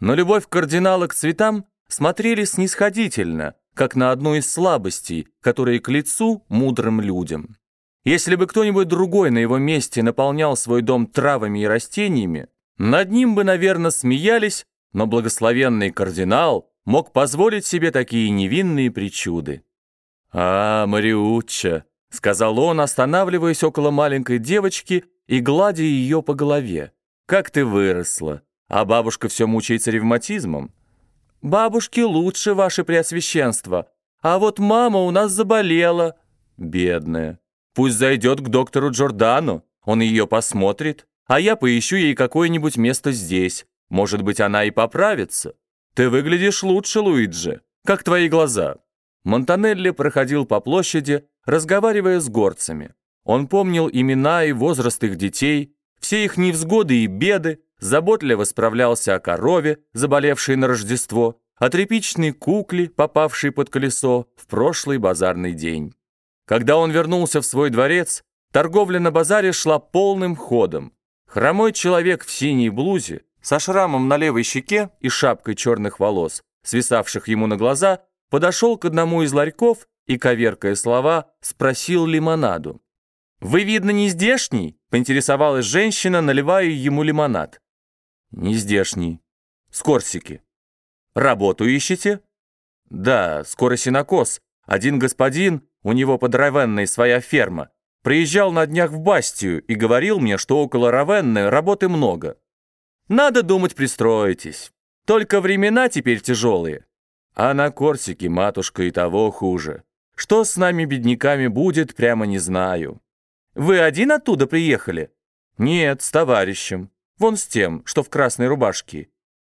Но любовь кардинала к цветам смотрели снисходительно, как на одну из слабостей, которые к лицу мудрым людям. Если бы кто-нибудь другой на его месте наполнял свой дом травами и растениями, над ним бы, наверное, смеялись, но благословенный кардинал мог позволить себе такие невинные причуды. «А, Мариучча», — сказал он, останавливаясь около маленькой девочки и гладя ее по голове, — «как ты выросла, а бабушка все мучается ревматизмом». «Бабушке лучше, ваше преосвященство, а вот мама у нас заболела». «Бедная. Пусть зайдет к доктору Джордану, он ее посмотрит, а я поищу ей какое-нибудь место здесь. Может быть, она и поправится. Ты выглядишь лучше, Луиджи. Как твои глаза?» Монтанелли проходил по площади, разговаривая с горцами. Он помнил имена и возраст их детей, все их невзгоды и беды, заботливо справлялся о корове, заболевшей на Рождество, о тряпичной кукле, попавшей под колесо в прошлый базарный день. Когда он вернулся в свой дворец, торговля на базаре шла полным ходом. Хромой человек в синей блузе, со шрамом на левой щеке и шапкой черных волос, свисавших ему на глаза, подошел к одному из ларьков и, коверкая слова, спросил лимонаду. «Вы, видно, не здешний?» — поинтересовалась женщина, наливая ему лимонад. «Не здешний. С Корсики. Работу ищете?» «Да, скоро синокос. Один господин, у него под Равенной своя ферма, приезжал на днях в Бастию и говорил мне, что около Равенны работы много. Надо думать, пристроитесь. Только времена теперь тяжелые. А на Корсике, матушка, и того хуже. Что с нами, бедняками, будет, прямо не знаю. Вы один оттуда приехали? Нет, с товарищем. Вон с тем, что в красной рубашке.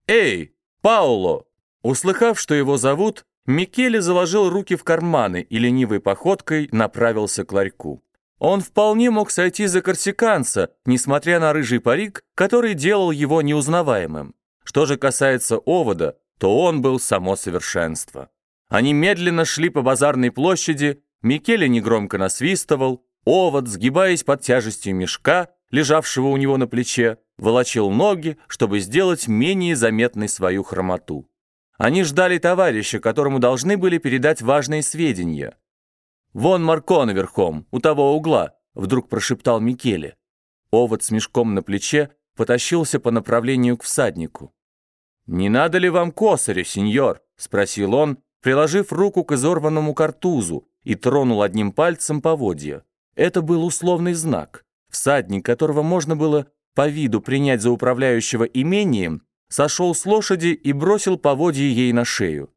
Эй, Пауло! Услыхав, что его зовут, Микеле заложил руки в карманы и ленивой походкой направился к ларьку. Он вполне мог сойти за корсиканца, несмотря на рыжий парик, который делал его неузнаваемым. Что же касается овода, то он был само совершенство. Они медленно шли по базарной площади, Микеле негромко насвистывал, овод, сгибаясь под тяжестью мешка, лежавшего у него на плече, волочил ноги, чтобы сделать менее заметной свою хромоту. Они ждали товарища, которому должны были передать важные сведения. «Вон Марко наверхом, у того угла», — вдруг прошептал Микеле. Овод с мешком на плече потащился по направлению к всаднику. «Не надо ли вам косаря, сеньор?» — спросил он, приложив руку к изорванному картузу и тронул одним пальцем поводья. Это был условный знак. Всадник, которого можно было по виду принять за управляющего имением, сошел с лошади и бросил поводье ей на шею.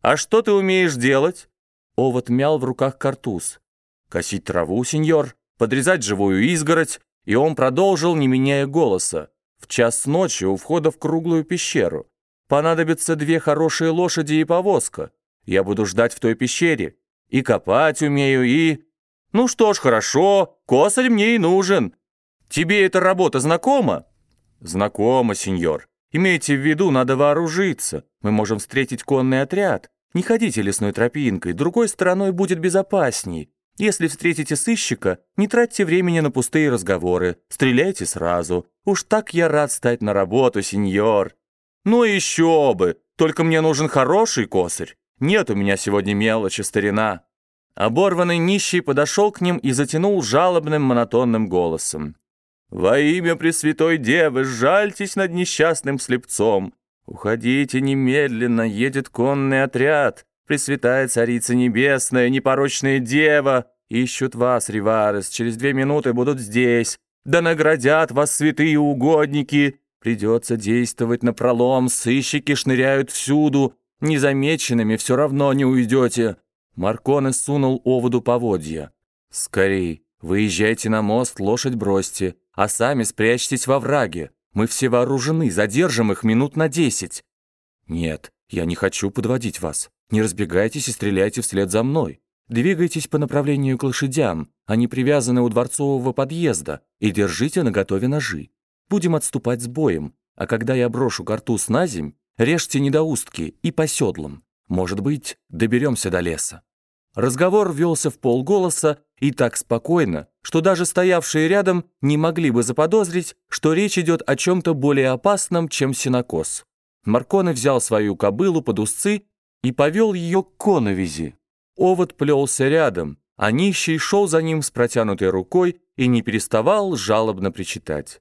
«А что ты умеешь делать?» Овод мял в руках картуз. «Косить траву, сеньор, подрезать живую изгородь», и он продолжил, не меняя голоса. «В час ночи у входа в круглую пещеру. Понадобятся две хорошие лошади и повозка. Я буду ждать в той пещере. И копать умею, и...» «Ну что ж, хорошо, косарь мне и нужен. Тебе эта работа знакома?» «Знакома, сеньор. Имейте в виду, надо вооружиться. Мы можем встретить конный отряд. Не ходите лесной тропинкой, другой стороной будет безопасней. Если встретите сыщика, не тратьте времени на пустые разговоры, стреляйте сразу. Уж так я рад стать на работу, сеньор. Ну еще бы, только мне нужен хороший косарь. Нет у меня сегодня мелочи, старина. Оборванный нищий подошел к ним и затянул жалобным монотонным голосом. «Во имя Пресвятой Девы, жальтесь над несчастным слепцом! Уходите немедленно, едет конный отряд! Пресвятая Царица Небесная, непорочная Дева! Ищут вас, Риварес, через две минуты будут здесь! Да наградят вас святые угодники! Придется действовать напролом, сыщики шныряют всюду, незамеченными все равно не уйдете!» Марконе сунул оводу поводья. «Скорей, выезжайте на мост, лошадь бросьте!» а сами спрячьтесь во враге. Мы все вооружены, задержим их минут на десять». «Нет, я не хочу подводить вас. Не разбегайтесь и стреляйте вслед за мной. Двигайтесь по направлению к лошадям, они привязаны у дворцового подъезда, и держите наготове ножи. Будем отступать с боем, а когда я брошу картуз на земь, режьте недоустки и по седлам. Может быть, доберемся до леса». Разговор велся в полголоса и так спокойно, что даже стоявшие рядом не могли бы заподозрить, что речь идет о чем-то более опасном, чем синокос. Марконе взял свою кобылу под узцы и повел ее к коновизи. Овод плелся рядом, а нищий шел за ним с протянутой рукой и не переставал жалобно причитать.